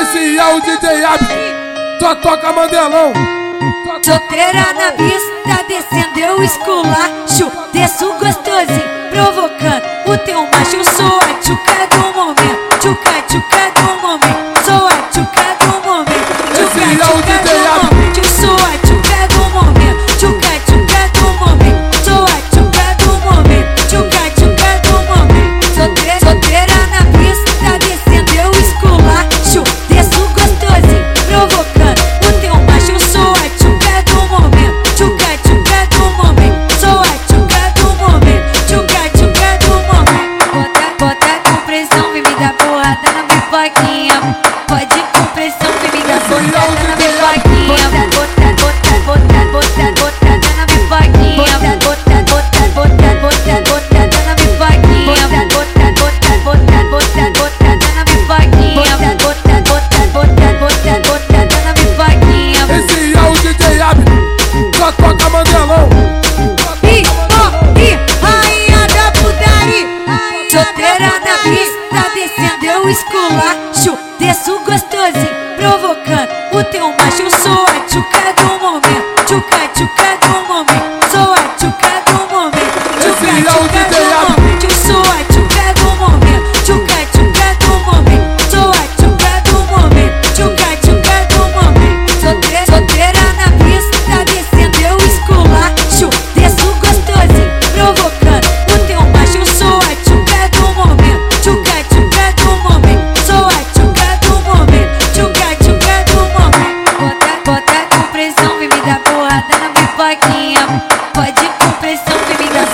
Esse é o DJ Abby só toca Mandelão. Solteira na vista descendo eu esculacho. Desço gostosinho, provocando o teu macho. Eu sou a tchuca do momento, tchuca, tchuca do momento. Sou a tchuca do momento, Esse é o DJ Abby eu esculacho, desço gostosinho, provocando o teu macho. Eu sou a tchuca do momento, tchuca Pode com pressão, vem me dar